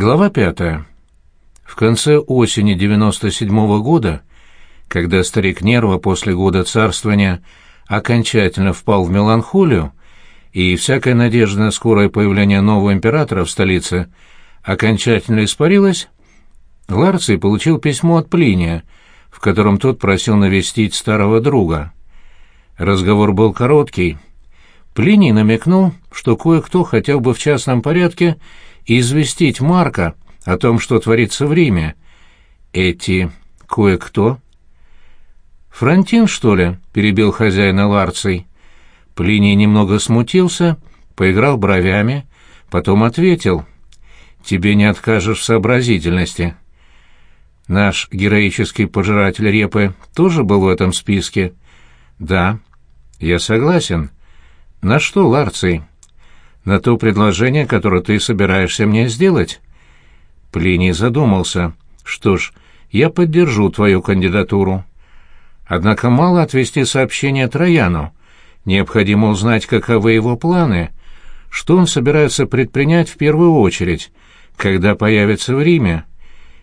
Глава пятая. В конце осени 97-го года, когда старик Нерва после года царствования окончательно впал в меланхолию, и всякая надежда на скорое появление нового императора в столице окончательно испарилась, Ларций получил письмо от Плиния, в котором тот просил навестить старого друга. Разговор был короткий. Плиний намекнул, что кое-кто хотел бы в частном порядке известить Марка о том, что творится в Риме. Эти кое-кто? «Франтин, что ли?» — перебил хозяина Ларций. Плиний немного смутился, поиграл бровями, потом ответил. «Тебе не откажешь в сообразительности». Наш героический пожиратель репы тоже был в этом списке? Да. Я согласен. На что, Ларций? На то предложение, которое ты собираешься мне сделать?» Плиний задумался. «Что ж, я поддержу твою кандидатуру. Однако мало отвести сообщение Трояну. Необходимо узнать, каковы его планы, что он собирается предпринять в первую очередь, когда появится в Риме.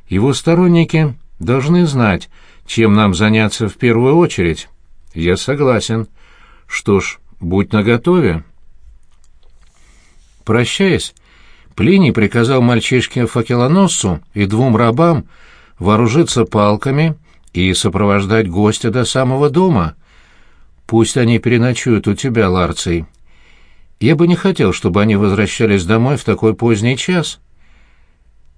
Его сторонники должны знать, чем нам заняться в первую очередь. Я согласен. Что ж, будь наготове». Прощаясь, Плиний приказал мальчишке-факелоносцу и двум рабам вооружиться палками и сопровождать гостя до самого дома. Пусть они переночуют у тебя, Ларций. Я бы не хотел, чтобы они возвращались домой в такой поздний час.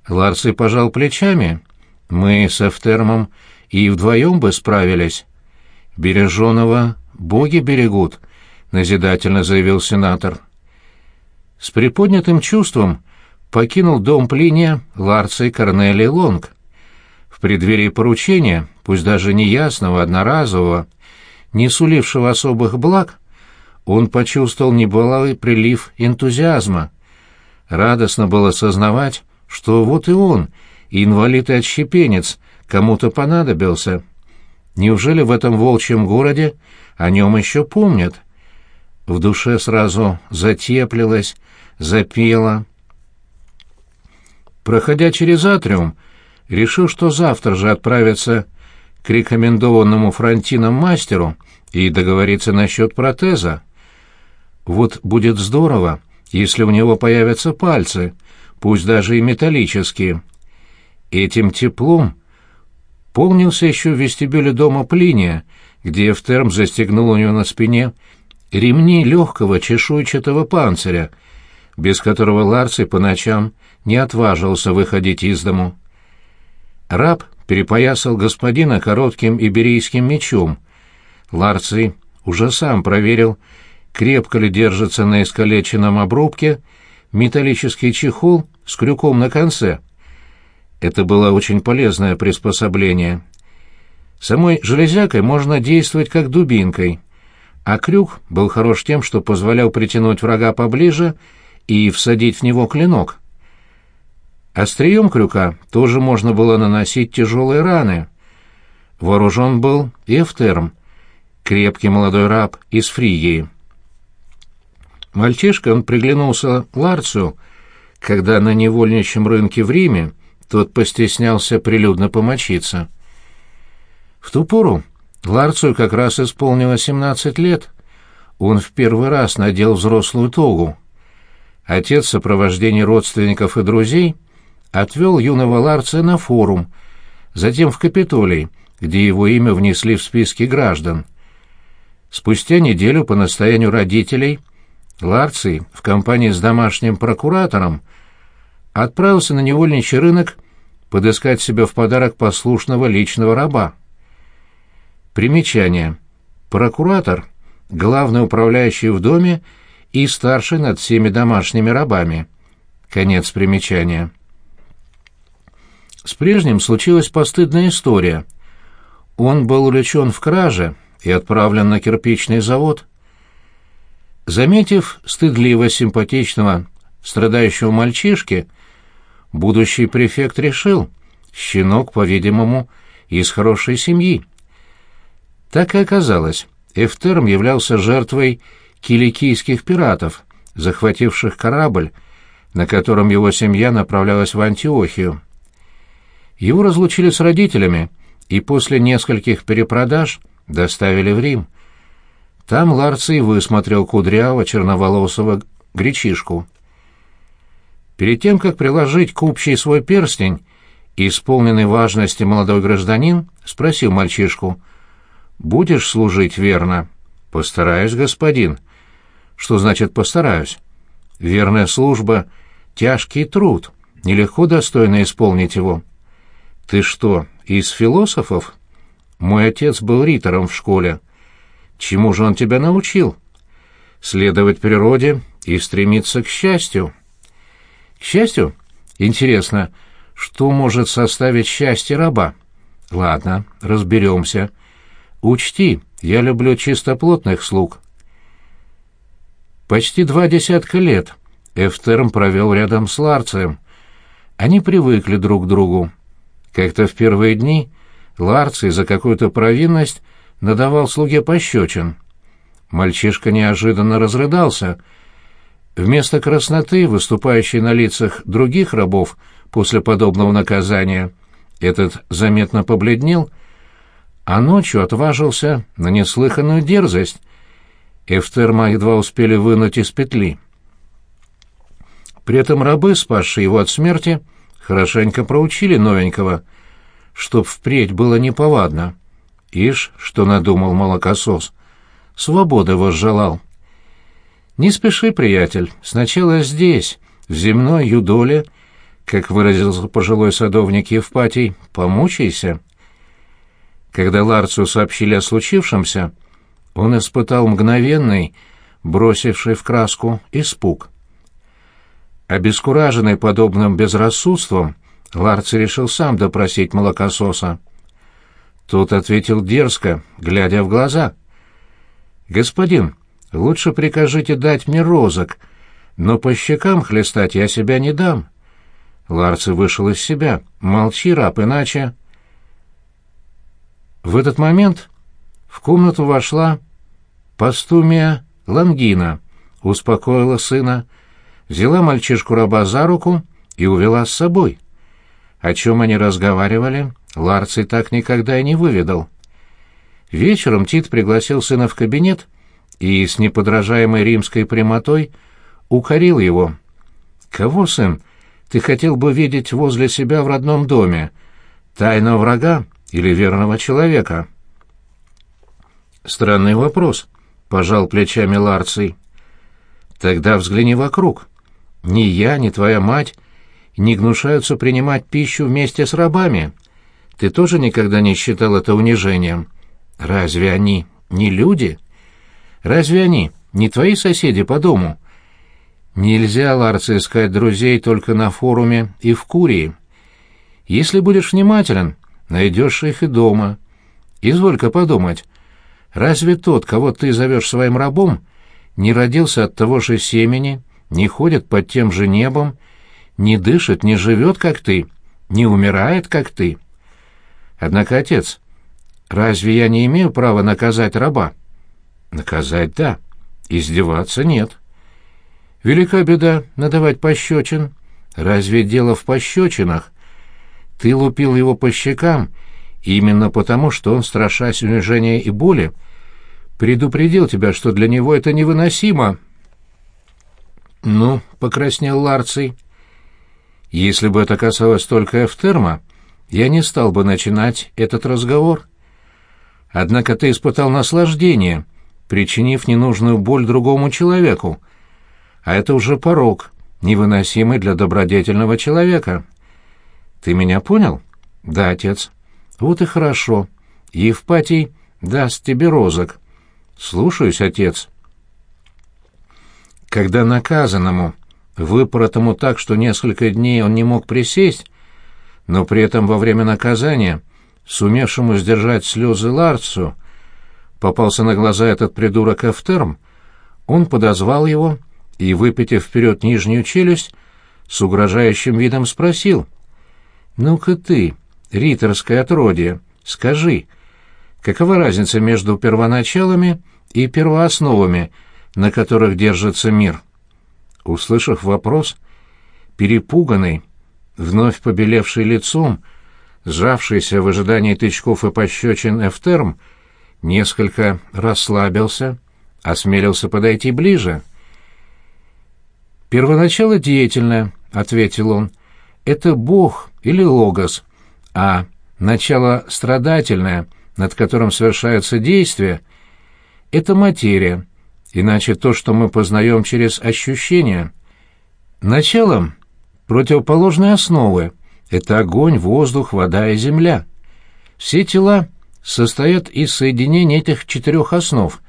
Ларций пожал плечами. Мы с Эфтермом и вдвоем бы справились. Береженого боги берегут, — назидательно заявил сенатор. — с приподнятым чувством покинул дом Плиния Ларций Корнелий Лонг. В преддверии поручения, пусть даже неясного, одноразового, не сулившего особых благ, он почувствовал небывалый прилив энтузиазма. Радостно было сознавать, что вот и он, инвалид и отщепенец, кому-то понадобился. Неужели в этом волчьем городе о нем еще помнят? В душе сразу затеплилось, запела. Проходя через атриум, решил, что завтра же отправится к рекомендованному Франтином мастеру и договориться насчет протеза. Вот будет здорово, если у него появятся пальцы, пусть даже и металлические. Этим теплом полнился еще в вестибюле дома Плиния, где Эфтерм застегнул у него на спине ремни легкого чешуйчатого панциря — без которого Ларций по ночам не отважился выходить из дому. Раб перепоясал господина коротким иберийским мечом. Ларций уже сам проверил, крепко ли держится на искалеченном обрубке металлический чехол с крюком на конце. Это было очень полезное приспособление. Самой железякой можно действовать как дубинкой, а крюк был хорош тем, что позволял притянуть врага поближе и всадить в него клинок. Острием крюка тоже можно было наносить тяжелые раны. Вооружен был Эфтерм, крепкий молодой раб из Фригии. Мальчишка он приглянулся Ларцию, когда на невольничьем рынке в Риме тот постеснялся прилюдно помочиться. В ту пору Ларцию как раз исполнилось 17 лет. Он в первый раз надел взрослую тогу. Отец в сопровождении родственников и друзей отвел юного Ларца на форум, затем в Капитолий, где его имя внесли в списки граждан. Спустя неделю по настоянию родителей Ларций в компании с домашним прокуратором отправился на невольничий рынок подыскать себе в подарок послушного личного раба. Примечание. Прокуратор, главный управляющий в доме и старший над всеми домашними рабами. Конец примечания. С прежним случилась постыдная история. Он был увлечен в краже и отправлен на кирпичный завод. Заметив стыдливо симпатичного, страдающего мальчишки, будущий префект решил, щенок, по-видимому, из хорошей семьи. Так и оказалось, Эфтерм являлся жертвой киликийских пиратов, захвативших корабль, на котором его семья направлялась в Антиохию. Его разлучили с родителями и после нескольких перепродаж доставили в Рим. Там Ларций высмотрел кудрявого черноволосого гречишку. Перед тем, как приложить купчий свой перстень, исполненный важности молодой гражданин спросил мальчишку, «Будешь служить верно?» «Постараюсь, господин». «Что значит «постараюсь»?» «Верная служба — тяжкий труд, нелегко достойно исполнить его». «Ты что, из философов?» «Мой отец был ритором в школе». «Чему же он тебя научил?» «Следовать природе и стремиться к счастью». «К счастью? Интересно, что может составить счастье раба?» «Ладно, разберемся. Учти, я люблю чистоплотных слуг». Почти два десятка лет Эфтерм провел рядом с Ларцием. Они привыкли друг к другу. Как-то в первые дни Ларций за какую-то провинность надавал слуге пощечин. Мальчишка неожиданно разрыдался. Вместо красноты, выступающей на лицах других рабов после подобного наказания, этот заметно побледнел, а ночью отважился на неслыханную дерзость. Эфтерма едва успели вынуть из петли. При этом рабы, спасшие его от смерти, — хорошенько проучили новенького, чтоб впредь было неповадно. Ишь, что надумал молокосос. Свободы возжелал. Не спеши, приятель, сначала здесь, в земной юдоле, как выразился пожилой садовник Евпатий, помучайся. Когда Ларцу сообщили о случившемся, он испытал мгновенный, бросивший в краску, испуг. Обескураженный подобным безрассудством, Ларци решил сам допросить молокососа. Тот ответил дерзко, глядя в глаза. «Господин, лучше прикажите дать мне розок, но по щекам хлестать я себя не дам». Ларци вышел из себя. «Молчи, раб, иначе...» В этот момент в комнату вошла Пастумия Лангина, успокоила сына, — взяла мальчишку-раба за руку и увела с собой. О чем они разговаривали, Ларций так никогда и не выведал. Вечером Тит пригласил сына в кабинет и с неподражаемой римской прямотой укорил его. «Кого, сын, ты хотел бы видеть возле себя в родном доме? Тайного врага или верного человека?» «Странный вопрос», — пожал плечами Ларций. «Тогда взгляни вокруг. Ни я, ни твоя мать не гнушаются принимать пищу вместе с рабами. Ты тоже никогда не считал это унижением? Разве они не люди? Разве они не твои соседи по дому? Нельзя, Ларце, искать друзей только на форуме и в Курии. Если будешь внимателен, найдешь их и дома. Изволь-ка подумать, разве тот, кого ты зовешь своим рабом, не родился от того же семени, не ходит под тем же небом, не дышит, не живет, как ты, не умирает, как ты. Однако, отец, разве я не имею права наказать раба? Наказать — да, издеваться — нет. Велика беда надавать пощечин. Разве дело в пощечинах? Ты лупил его по щекам именно потому, что он, страшась унижения и боли, предупредил тебя, что для него это невыносимо. «Ну», — покраснел Ларций, — «если бы это касалось только Эфтерма, я не стал бы начинать этот разговор. Однако ты испытал наслаждение, причинив ненужную боль другому человеку, а это уже порог, невыносимый для добродетельного человека. Ты меня понял? Да, отец. Вот и хорошо. Евпатий даст тебе розок. Слушаюсь, отец». Когда наказанному, выпоротому так, что несколько дней он не мог присесть, но при этом во время наказания, сумевшему сдержать слезы Ларцу, попался на глаза этот придурок Эфтерм, он подозвал его и, выпитив вперед нижнюю челюсть, с угрожающим видом спросил, «Ну-ка ты, риторское отродье, скажи, какова разница между первоначалами и первоосновами, на которых держится мир. Услышав вопрос, перепуганный, вновь побелевший лицом, сжавшийся в ожидании тычков и пощечин Эфтерм, несколько расслабился, осмелился подойти ближе. «Первоначало деятельное», — ответил он, — «это Бог или Логос, а начало страдательное, над которым совершается действие, это материя, иначе то, что мы познаем через ощущения. Началом противоположные основы — это огонь, воздух, вода и земля. Все тела состоят из соединения этих четырех основ.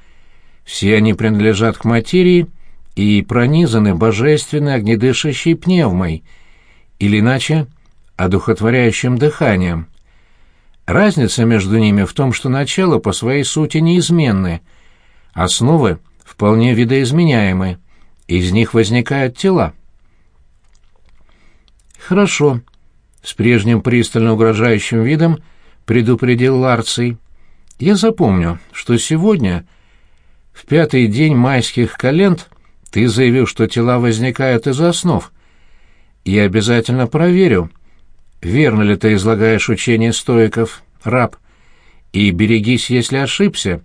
Все они принадлежат к материи и пронизаны божественной огнедышащей пневмой, или иначе одухотворяющим дыханием. Разница между ними в том, что начало по своей сути неизменны, основы вполне видоизменяемы, из них возникают тела. «Хорошо», — с прежним пристально угрожающим видом предупредил Ларций. «Я запомню, что сегодня, в пятый день майских календ, ты заявил, что тела возникают из основ. Я обязательно проверю, верно ли ты излагаешь учение стоиков, раб, и берегись, если ошибся,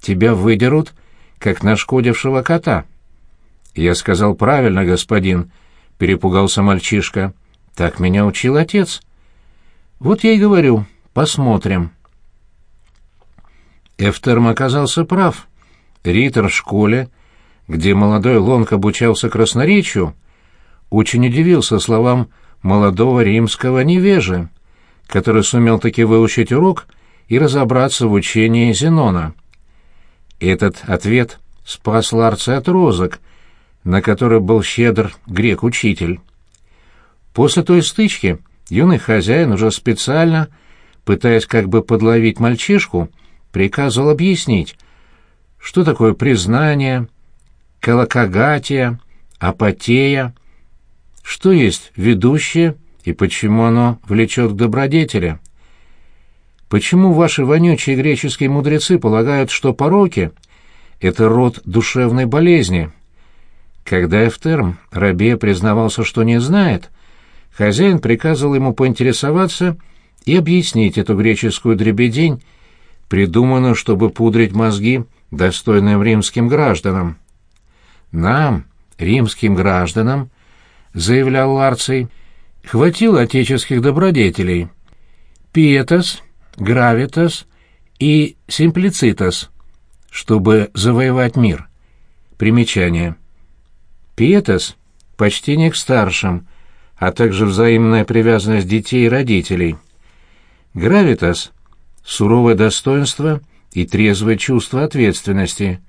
тебя выдерут, как нашкодившего кота». «Я сказал правильно, господин», — перепугался мальчишка. «Так меня учил отец». «Вот я и говорю, посмотрим». Эфтерм оказался прав. Риттер в школе, где молодой Лонг обучался красноречию, очень удивился словам молодого римского невежи, который сумел таки выучить урок и разобраться в учении Зенона. Этот ответ спас Ларца от розок, на который был щедр грек-учитель. После той стычки юный хозяин уже специально, пытаясь как бы подловить мальчишку, приказывал объяснить, что такое признание, колокогатия, апатея, что есть ведущее и почему оно влечет к добродетели. Почему ваши вонючие греческие мудрецы полагают, что пороки — это род душевной болезни? Когда Эфтерм Рабе признавался, что не знает, хозяин приказывал ему поинтересоваться и объяснить эту греческую дребедень, придуманную, чтобы пудрить мозги достойным римским гражданам. Нам, римским гражданам, заявлял Ларций, хватило отеческих добродетелей. Пиетас, гравитас и симплицитас, чтобы завоевать мир. Примечание. Пиетас — почтение к старшим, а также взаимная привязанность детей и родителей. Гравитас — суровое достоинство и трезвое чувство ответственности.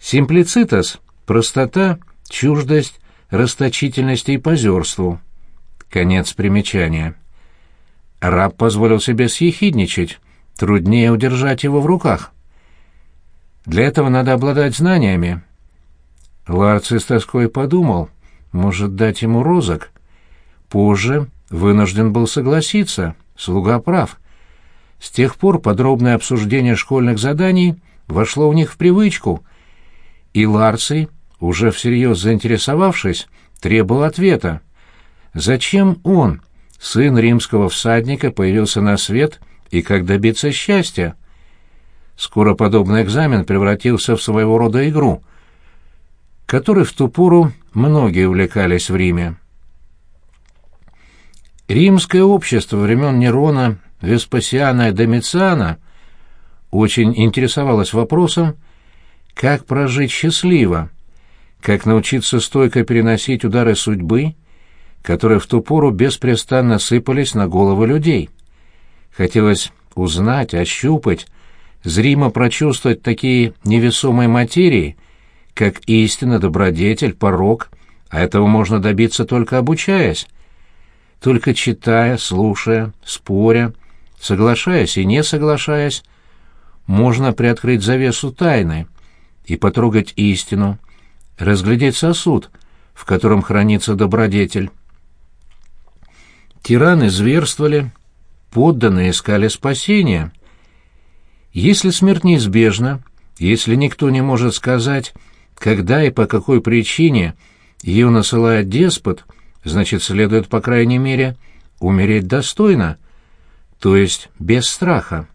Симплицитас — простота, чуждость расточительности и позерству. Конец примечания. Раб позволил себе съехидничать, труднее удержать его в руках. Для этого надо обладать знаниями. Ларций с тоской подумал, может дать ему розок. Позже вынужден был согласиться, слуга прав. С тех пор подробное обсуждение школьных заданий вошло у них в привычку, и Ларций уже всерьез заинтересовавшись, требовал ответа. Зачем он, сын римского всадника, появился на свет и как добиться счастья? Скоро подобный экзамен превратился в своего рода игру, которой в ту пору многие увлекались в Риме. Римское общество времен Нерона, Веспасиана и Домициана очень интересовалось вопросом, как прожить счастливо, как научиться стойко переносить удары судьбы, которые в ту пору беспрестанно сыпались на головы людей. Хотелось узнать, ощупать, зримо прочувствовать такие невесомые материи, как истина, добродетель, порог, а этого можно добиться только обучаясь, только читая, слушая, споря, соглашаясь и не соглашаясь, можно приоткрыть завесу тайны и потрогать истину, разглядеть сосуд, в котором хранится добродетель. Тираны зверствовали, подданные искали спасения. Если смерть неизбежна, если никто не может сказать, когда и по какой причине ее насылает деспот, значит, следует, по крайней мере, умереть достойно, то есть без страха.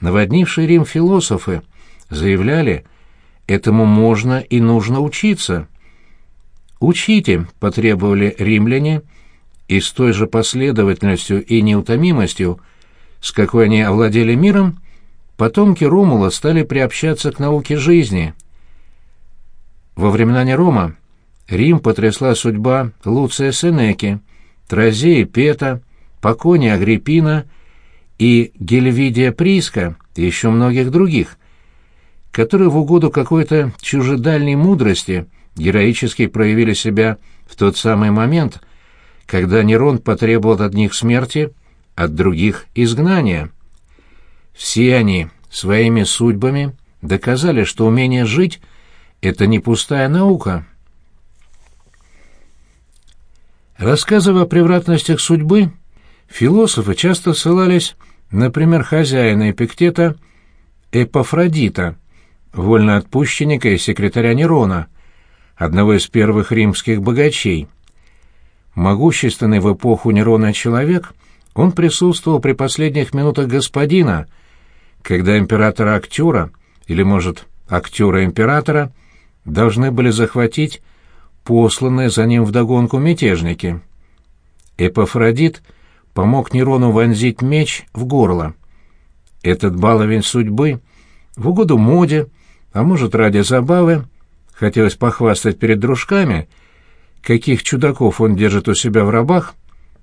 Наводнившие Рим философы заявляли, этому можно и нужно учиться. «Учите», — потребовали римляне, и с той же последовательностью и неутомимостью, с какой они овладели миром, потомки Ромула стали приобщаться к науке жизни. Во времена Нерома Рим потрясла судьба Луция Сенеки, Тразея Пета, Покония Агриппина и Гельвидия Приска еще многих других, которые в угоду какой-то чужедальней мудрости героически проявили себя в тот самый момент, когда Нерон потребовал от них смерти, от других — изгнания. Все они своими судьбами доказали, что умение жить — это не пустая наука. Рассказывая о превратностях судьбы, философы часто ссылались, например, хозяина Эпиктета Эпофродита, вольноотпущенника и секретаря Нерона, одного из первых римских богачей. Могущественный в эпоху Нерона человек, он присутствовал при последних минутах господина, когда императора-актера, или, может, актера-императора, должны были захватить посланные за ним вдогонку мятежники. Эпофродит помог Нерону вонзить меч в горло. Этот баловень судьбы, в угоду моде, а может, ради забавы, хотелось похвастать перед дружками, каких чудаков он держит у себя в рабах,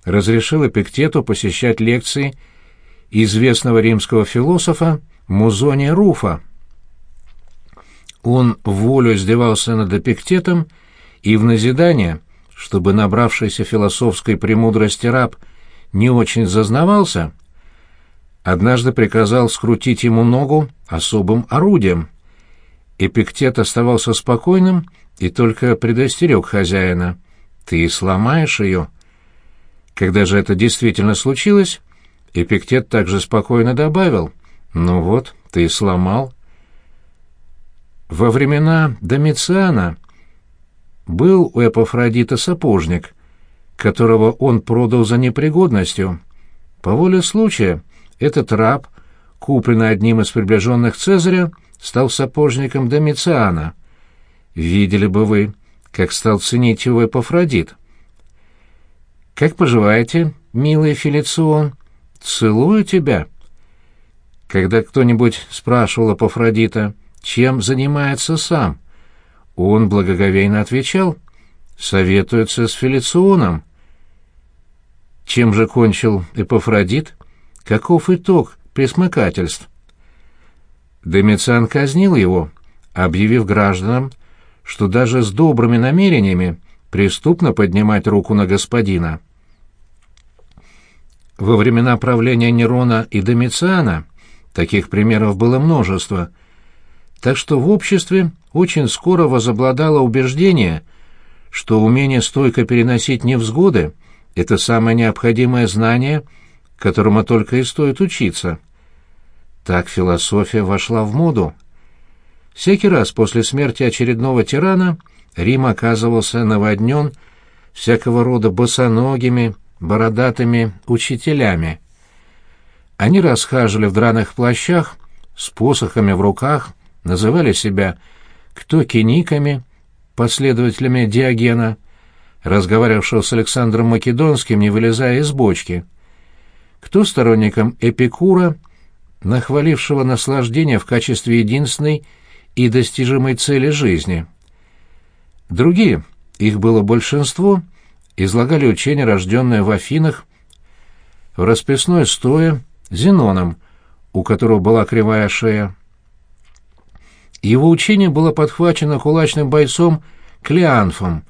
разрешил Эпиктету посещать лекции известного римского философа Музония Руфа. Он волю издевался над Эпиктетом и в назидание, чтобы набравшийся философской премудрости раб не очень зазнавался, однажды приказал скрутить ему ногу особым орудием. Эпиктет оставался спокойным и только предостерег хозяина. «Ты сломаешь ее». Когда же это действительно случилось, Эпиктет также спокойно добавил, «Ну вот, ты сломал». Во времена Домициана был у Эпофродита сапожник, которого он продал за непригодностью. По воле случая этот раб, купленный одним из приближенных Цезаря, стал сапожником Домициана. Видели бы вы, как стал ценить его Эпофродит. «Как поживаете, милый Фелицион? Целую тебя!» Когда кто-нибудь спрашивал Эпофродита, чем занимается сам, он благоговейно отвечал, советуется с Фелиционом. Чем же кончил Эпофродит? Каков итог пресмыкательств? Домициан казнил его, объявив гражданам, что даже с добрыми намерениями преступно поднимать руку на господина. Во времена правления Нерона и Домициана таких примеров было множество — так что в обществе очень скоро возобладало убеждение, что умение стойко переносить невзгоды — это самое необходимое знание, которому только и стоит учиться. Так философия вошла в моду. Всякий раз после смерти очередного тирана Рим оказывался наводнен всякого рода босоногими, бородатыми учителями. Они расхаживали в драных плащах, с посохами в руках — называли себя кто киниками, последователями Диогена, разговаривавшего с Александром Македонским, не вылезая из бочки, кто сторонником Эпикура, нахвалившего наслаждение в качестве единственной и достижимой цели жизни. Другие, их было большинство, излагали учение, рожденное в Афинах, в расписной стое Зеноном, у которого была кривая шея. Его учение было подхвачено кулачным бойцом Клеанфом,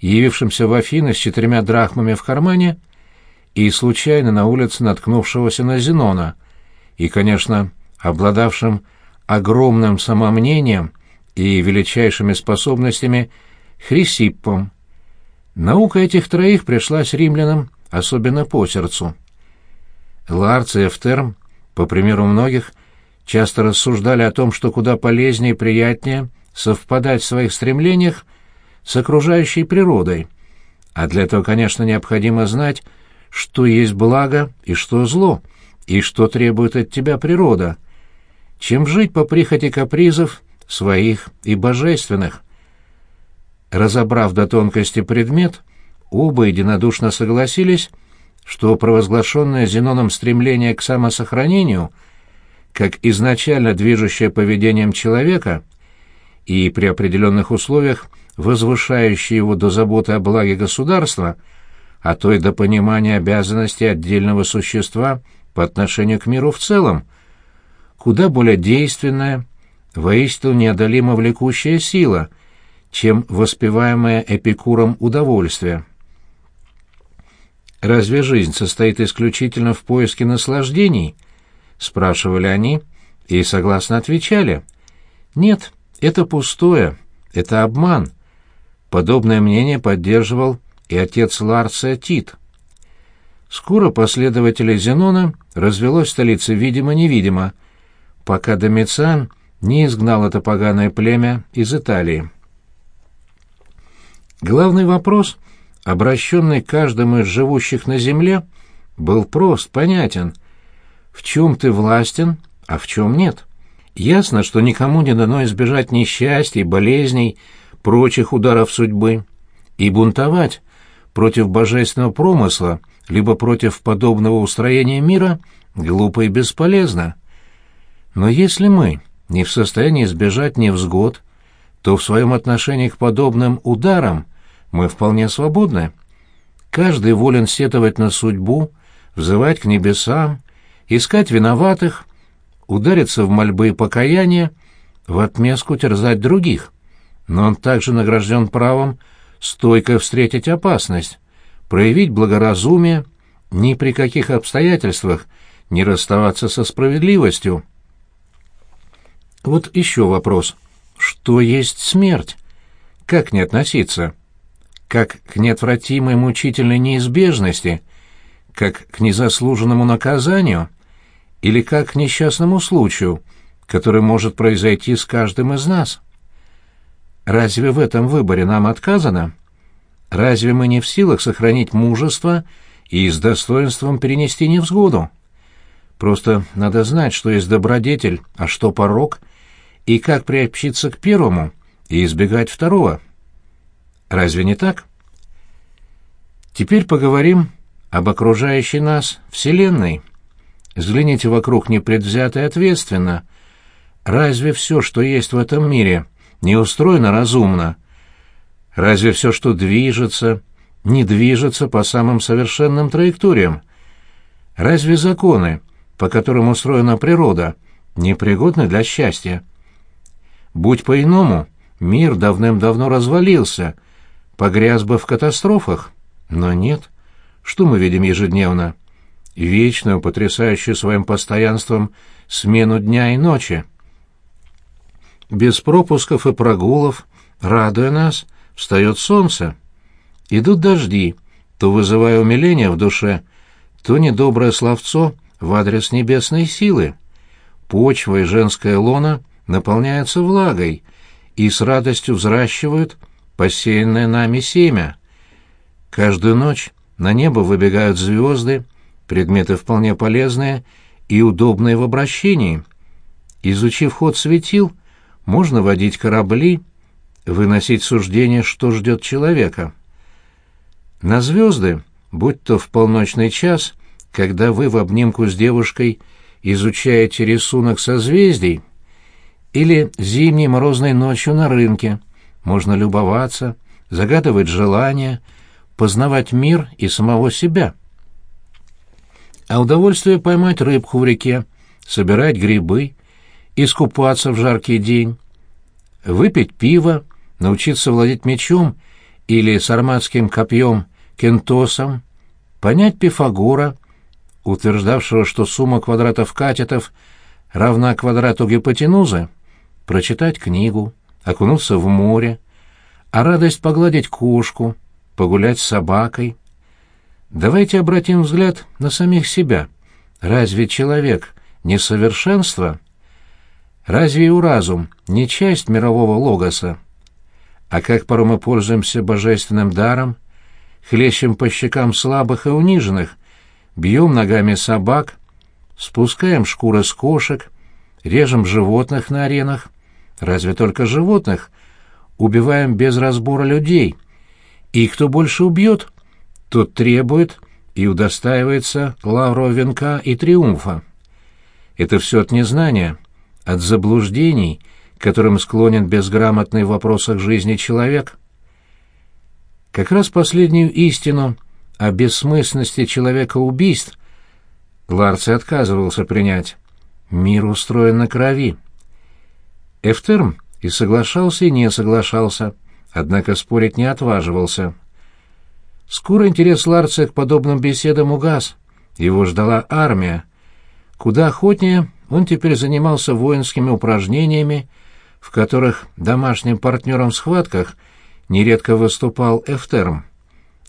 явившимся в Афины с четырьмя драхмами в кармане и случайно на улице наткнувшегося на Зенона, и, конечно, обладавшим огромным самомнением и величайшими способностями Хрисиппом. Наука этих троих пришлась римлянам особенно по сердцу. Ларц и Эфтерм, по примеру многих, часто рассуждали о том, что куда полезнее и приятнее совпадать в своих стремлениях с окружающей природой, А для этого, конечно, необходимо знать, что есть благо и что зло, и что требует от тебя природа, чем жить по прихоти капризов своих и божественных. Разобрав до тонкости предмет, оба единодушно согласились, что провозглашенное Зеноном стремление к самосохранению, как изначально движущее поведением человека и при определенных условиях возвышающее его до заботы о благе государства, а то и до понимания обязанностей отдельного существа по отношению к миру в целом, куда более действенная, воистину неодолимо влекущая сила, чем воспеваемое Эпикуром удовольствие. «Разве жизнь состоит исключительно в поиске наслаждений?» — спрашивали они, и согласно отвечали. «Нет, это пустое, это обман». Подобное мнение поддерживал и отец Ларция Тит. Скоро последователей Зенона развелось в столице видимо-невидимо, пока Домициан не изгнал это поганое племя из Италии. Главный вопрос, обращенный каждому из живущих на земле, был прост, понятен. В чем ты властен, а в чем нет? Ясно, что никому не дано избежать несчастий, болезней, прочих ударов судьбы. И бунтовать против божественного промысла, либо против подобного устроения мира, глупо и бесполезно. Но если мы не в состоянии избежать невзгод, то в своем отношении к подобным ударам мы вполне свободны. Каждый волен сетовать на судьбу, взывать к небесам, искать виноватых, удариться в мольбы и покаяние, в отместку терзать других. Но он также награжден правом стойко встретить опасность, проявить благоразумие, ни при каких обстоятельствах не расставаться со справедливостью. Вот еще вопрос. Что есть смерть? Как не относиться? Как к неотвратимой мучительной неизбежности? Как к незаслуженному наказанию? Или как к несчастному случаю, который может произойти с каждым из нас? Разве в этом выборе нам отказано? Разве мы не в силах сохранить мужество и с достоинством перенести невзгоду? Просто надо знать, что есть добродетель, а что порок, и как приобщиться к первому и избегать второго. Разве не так? Теперь поговорим об окружающей нас Вселенной. Взгляните вокруг непредвзято и ответственно. Разве все, что есть в этом мире, не устроено разумно? Разве все, что движется, не движется по самым совершенным траекториям? Разве законы, по которым устроена природа, непригодны для счастья? Будь по-иному, мир давным-давно развалился, погряз бы в катастрофах. Но нет. Что мы видим ежедневно? Вечную, потрясающую своим постоянством смену дня и ночи. Без пропусков и прогулов, радуя нас, встает солнце. Идут дожди, то вызывая умиление в душе, то недоброе словцо в адрес небесной силы. Почва и женская лона наполняются влагой и с радостью взращивают посеянное нами семя. Каждую ночь на небо выбегают звезды, предметы вполне полезные и удобные в обращении. Изучив ход светил, можно водить корабли, выносить суждение, что ждет человека. На звезды, будь то в полночный час, когда вы в обнимку с девушкой изучаете рисунок созвездий, или зимней морозной ночью на рынке. Можно любоваться, загадывать желания, познавать мир и самого себя. А удовольствие поймать рыбку в реке, собирать грибы, искупаться в жаркий день, выпить пиво, научиться владеть мечом или сарматским копьем кентосом, понять Пифагора, утверждавшего, что сумма квадратов катетов равна квадрату гипотенузы, прочитать книгу, окунуться в море, а радость погладить кошку, погулять с собакой. Давайте обратим взгляд на самих себя. Разве человек не совершенство? Разве и разум не часть мирового логоса? А как порой мы пользуемся божественным даром? хлещем по щекам слабых и униженных, бьем ногами собак, спускаем шкуры с кошек, режем животных на аренах. Разве только животных? Убиваем без разбора людей. И кто больше убьет, тот требует и удостаивается лаврового венка и триумфа. Это все от незнания, от заблуждений, которым склонен безграмотный в вопросах жизни человек. Как раз последнюю истину о бессмысленности человека убийств Ларци отказывался принять. Мир устроен на крови. Эфтерм и соглашался, и не соглашался, однако спорить не отваживался. Скоро интерес Ларца к подобным беседам угас. Его ждала армия. Куда охотнее он теперь занимался воинскими упражнениями, в которых домашним партнером в схватках нередко выступал Эфтерм.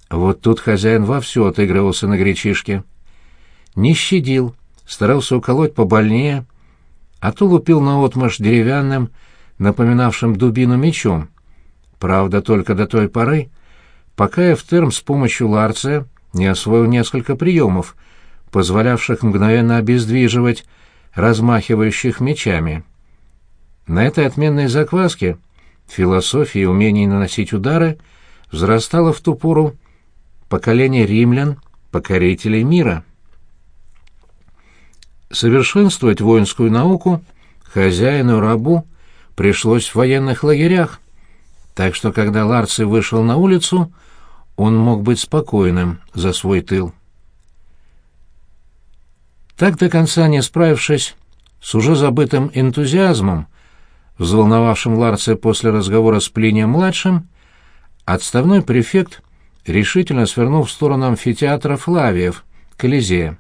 Вот тут хозяин вовсю отыгрывался на гречишке. Не щадил, старался уколоть побольнее, а то лупил наотмашь деревянным, напоминавшим дубину мечом. Правда, только до той поры, пока Эфтерм с помощью Ларция не освоил несколько приемов, позволявших мгновенно обездвиживать размахивающих мечами. На этой отменной закваске философия и умение наносить удары взрастало в ту пору поколение римлян, покорителей мира. Совершенствовать воинскую науку хозяину рабу пришлось в военных лагерях, так что когда Ларций вышел на улицу, он мог быть спокойным за свой тыл. Так до конца не справившись с уже забытым энтузиазмом, взволновавшим Ларция после разговора с Плинием-младшим, отставной префект решительно свернул в сторону амфитеатра Флавиев, Колизея.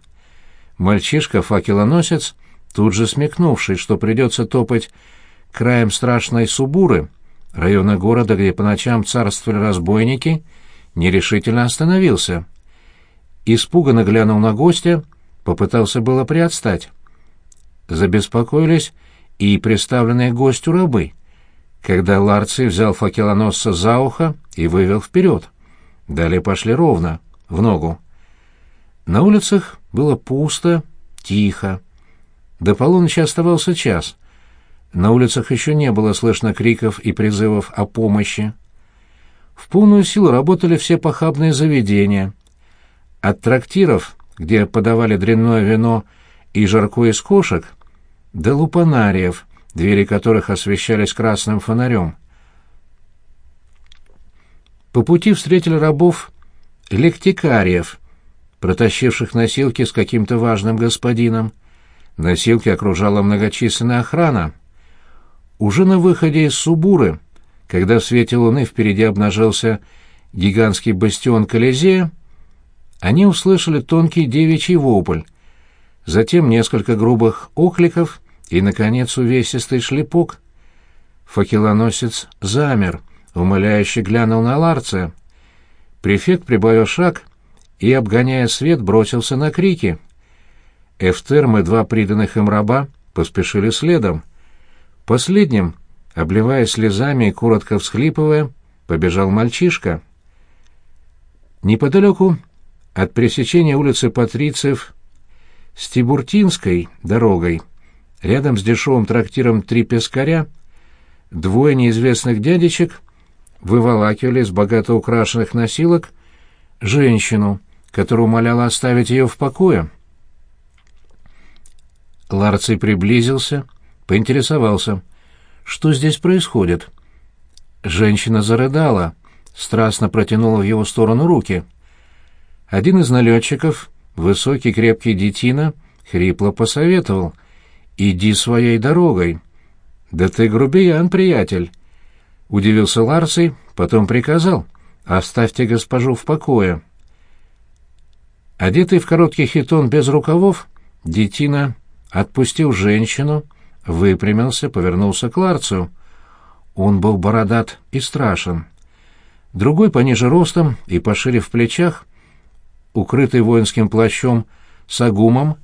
Мальчишка-факелоносец, тут же смекнувший, что придется топать краем страшной Субуры, района города, где по ночам царствовали разбойники, нерешительно остановился. Испуганно глянул на гостя, попытался было приотстать. Забеспокоились и представленные гостю рабы, когда Ларций взял факелоносца за ухо и вывел вперед. Далее пошли ровно, в ногу. На улицах было пусто, тихо. До полуночи оставался час. На улицах еще не было слышно криков и призывов о помощи. В полную силу работали все похабные заведения. От трактиров, где подавали дрянное вино и жарко из кошек, до лупанариев, двери которых освещались красным фонарем. По пути встретили рабов лектикариев, протащивших носилки с каким-то важным господином. Носилки окружала многочисленная охрана. Уже на выходе из Субуры, когда в свете луны впереди обнажился гигантский бастион Колизея, они услышали тонкий девичий вопль, затем несколько грубых окликов и, наконец, увесистый шлепок. Факелоносец замер, умоляюще глянул на Ларция. Префект прибавил шаг и, обгоняя свет, бросился на крики. Эфтерм и два приданных им раба поспешили следом. Последним, обливаясь слезами и коротко всхлипывая, побежал мальчишка. Неподалеку от пересечения улицы Патрициев с Тибуртинской дорогой, рядом с дешевым трактиром «Три пескаря», двое неизвестных дядечек выволакивали из богато украшенных носилок женщину, которая умоляла оставить ее в покое. Ларций приблизился, поинтересовался, что здесь происходит. Женщина зарыдала, страстно протянула в его сторону руки. Один из налетчиков, высокий крепкий детина, хрипло посоветовал «Иди своей дорогой». «Да ты грубиян, приятель!» Удивился Ларций, потом приказал «Оставьте госпожу в покое». Одетый в короткий хитон без рукавов, детина отпустил женщину, выпрямился, повернулся к Ларцию. Он был бородат и страшен. Другой пониже ростом и пошире в плечах, укрытый воинским плащом с агумом,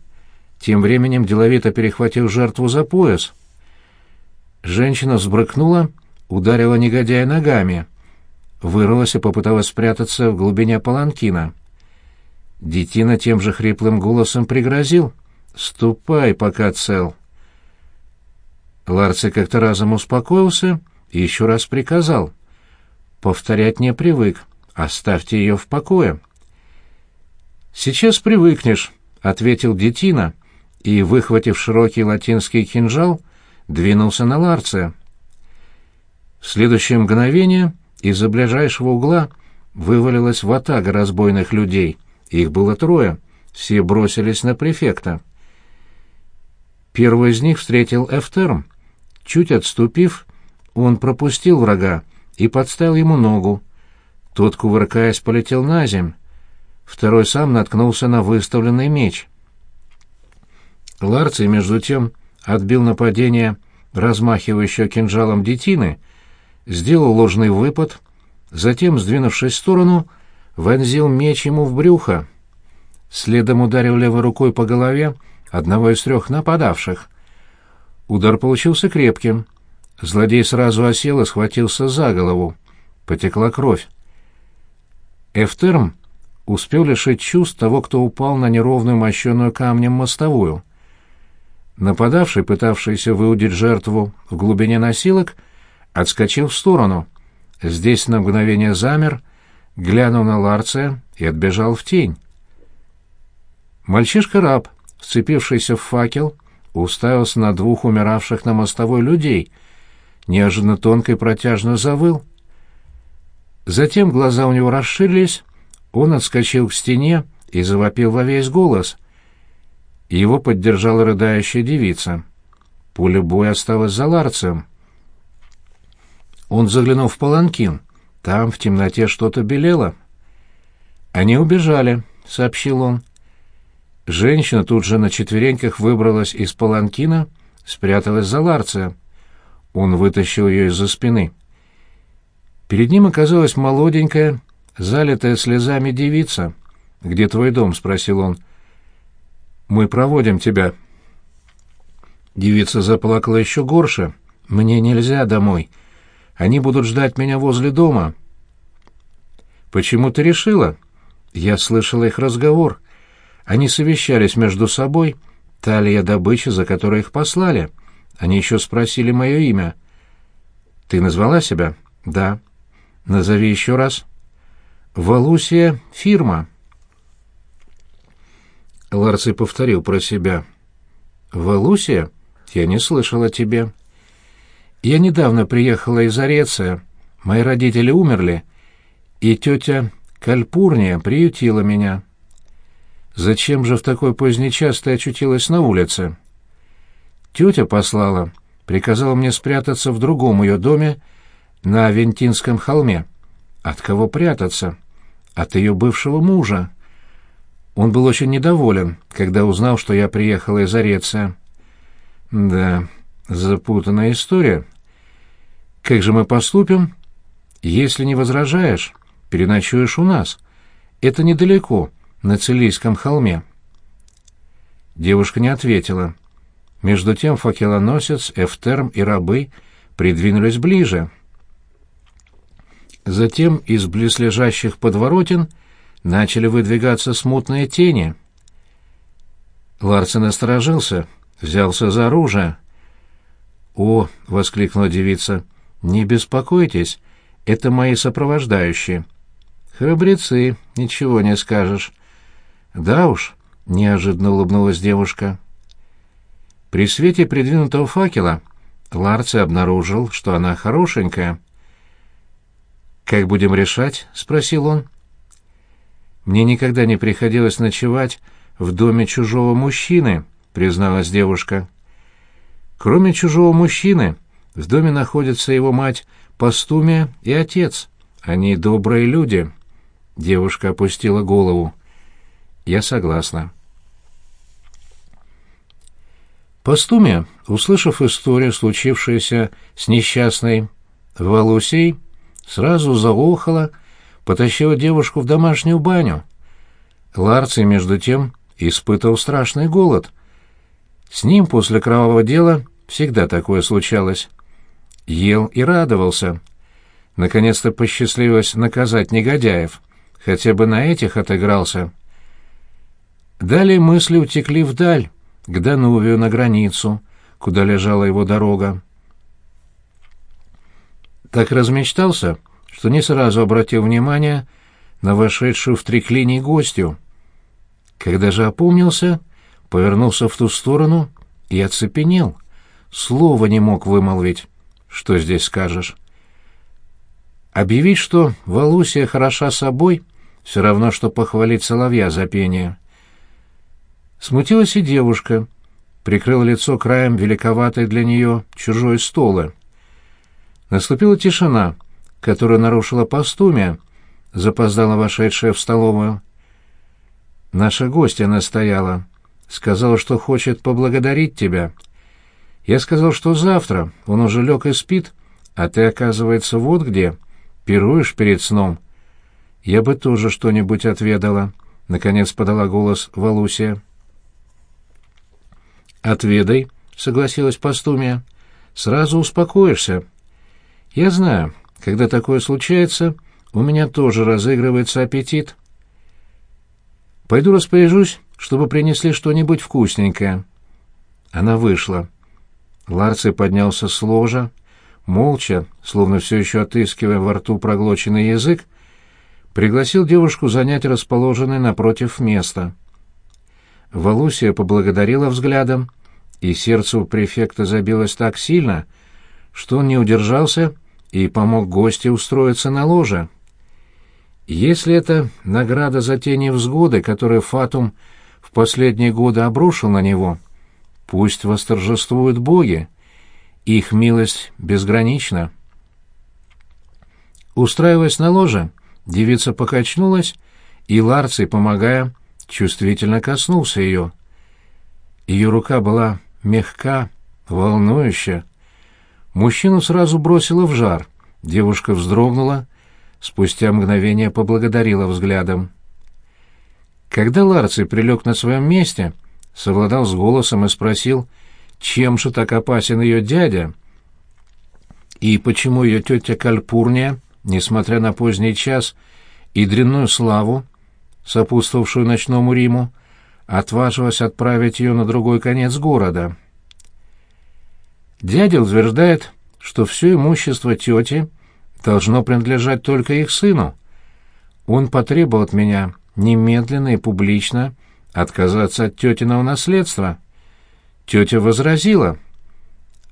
тем временем деловито перехватил жертву за пояс. Женщина взбрыкнула, ударила негодяя ногами. вырвалась и попыталась спрятаться в глубине паланкина. Детина тем же хриплым голосом пригрозил. «Ступай, пока цел». Ларци как-то разом успокоился и еще раз приказал. «Повторять не привык. Оставьте ее в покое». «Сейчас привыкнешь», — ответил Детина, и, выхватив широкий латинский кинжал, двинулся на Ларция. В следующее мгновение из-за ближайшего угла вывалилась ватага разбойных людей. Их было трое. Все бросились на префекта. Первый из них встретил Эфтерм. Чуть отступив, он пропустил врага и подставил ему ногу. Тот, кувыркаясь, полетел на земь. Второй сам наткнулся на выставленный меч. Ларций, между тем, отбил нападение размахивающего кинжалом детины, сделал ложный выпад, затем, сдвинувшись в сторону, вонзил меч ему в брюхо. Следом ударил левой рукой по голове одного из трех нападавших. Удар получился крепким. Злодей сразу осел и схватился за голову. Потекла кровь. Эфтерм успел лишить чувств того, кто упал на неровную мощеную камнем мостовую. Нападавший, пытавшийся выудить жертву в глубине носилок, отскочил в сторону. Здесь на мгновение замер, глянул на Ларция и отбежал в тень. Мальчишка-раб, вцепившийся в факел, уставился на двух умиравших на мостовой людей, неожиданно тонко и протяжно завыл. Затем глаза у него расширились, он отскочил к стене и завопил во весь голос — его поддержала рыдающая девица. Поле боя осталось за Ларцем. Он заглянул в паланкин. Там в темноте что-то белело. «Они убежали», — сообщил он. Женщина тут же на четвереньках выбралась из паланкина, спряталась за Ларция. Он вытащил ее из-за спины. Перед ним оказалась молоденькая, залитая слезами девица. «Где твой дом?» — спросил он. — мы проводим тебя». Девица заплакала еще горше. «Мне нельзя домой. Они будут ждать меня возле дома». «Почему ты решила?» Я слышала их разговор. Они совещались между собой. Талия добыча, за которой их послали. Они еще спросили мое имя. «Ты назвала себя?» «Да». «Назови еще раз». «Валусия — фирма». Ларций повторил про себя. «Валусия? Я не слышал о тебе. Я недавно приехала из Ореция. Мои родители умерли, и тетя Кальпурния приютила меня. Зачем же в такой поздний час ты очутилась на улице?» Тетя послала, приказала мне спрятаться в другом ее доме на Авентинском холме. От кого прятаться? От ее бывшего мужа. Он был очень недоволен, когда узнал, что я приехала из Ореция. Да, запутанная история. Как же мы поступим? Если не возражаешь, переночуешь у нас. Это недалеко, на Целийском холме. Девушка не ответила. Между тем факелоносец, Эфтерм и рабы придвинулись ближе. Затем из близлежащих подворотен — начали выдвигаться смутные тени. Ларсен осторожился, взялся за оружие. «О!» — воскликнула девица. «Не беспокойтесь, это мои сопровождающие». «Храбрецы, ничего не скажешь». «Да уж», — неожиданно улыбнулась девушка. При свете придвинутого факела Ларци обнаружил, что она хорошенькая. «Как будем решать?» — спросил он. Мне никогда не приходилось ночевать в доме чужого мужчины, призналась девушка. Кроме чужого мужчины, в доме находятся его мать Постумия и отец. Они добрые люди. Девушка опустила голову. Я согласна. Постумия, услышав историю, случившуюся с несчастной Валусей, сразу заохала, потащила девушку в домашнюю баню. Ларций, между тем, испытывал страшный голод. С ним после кровавого дела всегда такое случалось. Ел и радовался. Наконец-то посчастливилось наказать негодяев. Хотя бы на этих отыгрался. Далее мысли утекли вдаль, к Данувию на границу, куда лежала его дорога. Так размечтался, что не сразу обратил внимание на вошедшую в триклиний гостью. Когда же опомнился, повернулся в ту сторону и оцепенел. Слова не мог вымолвить. Что здесь скажешь? Объявить, что Валусия хороша собой, все равно, что похвалить соловья за пение. Смутилась и девушка, прикрыла лицо краем великоватой для нее чужой столы. Наступила тишина, которую нарушила постумия, запоздала вошедшая в столовую. Наша гостья настояла. Сказала, что хочет поблагодарить тебя. Я сказал, что завтра, он уже лег и спит, а ты, оказывается, вот где, пируешь перед сном. Я бы тоже что-нибудь отведала, — наконец подала голос Валусия. «Отведай», — согласилась Постумия. «Сразу успокоишься. Я знаю, когда такое случается, у меня тоже разыгрывается аппетит». Пойду распоряжусь, чтобы принесли что-нибудь вкусненькое. Она вышла. Ларций поднялся с ложа, молча, словно все еще отыскивая во рту проглоченный язык, пригласил девушку занять расположенное напротив место. Валусия поблагодарила взглядом, и сердце у префекта забилось так сильно, что он не удержался и помог гости устроиться на ложе. Если это награда за те невзгоды, которые Фатум в последние годы обрушил на него, пусть восторжествуют боги. Их милость безгранична. Устраиваясь на ложе, девица покачнулась, и Ларций, помогая, чувствительно коснулся ее. Ее рука была мягка, волнующая. Мужчину сразу бросило в жар. Девушка вздрогнула, спустя мгновение поблагодарила взглядом. Когда Ларций прилег на своем месте, совладал с голосом и спросил, чем же так опасен ее дядя, и почему ее тетя Кальпурния, несмотря на поздний час и дрянную славу, сопутствовавшую ночному Риму, отважилась отправить ее на другой конец города. Дядя утверждает, что все имущество тети должно принадлежать только их сыну. Он потребовал от меня немедленно и публично отказаться от тетиного наследства. Тетя возразила.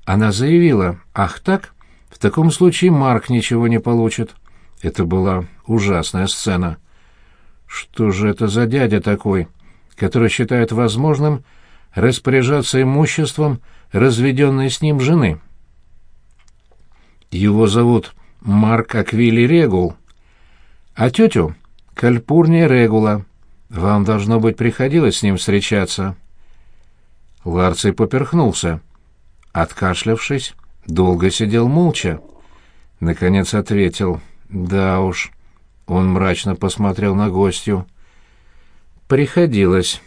Она заявила, «Ах так? В таком случае Марк ничего не получит». Это была ужасная сцена. Что же это за дядя такой, который считает возможным распоряжаться имуществом разведенной с ним жены? Его зовут Марк Аквили Регул. А тетю — Кальпурния Регула. Вам, должно быть, приходилось с ним встречаться. Ларций поперхнулся. Откашлявшись, долго сидел молча. Наконец ответил. «Да уж». Он мрачно посмотрел на гостью. «Приходилось».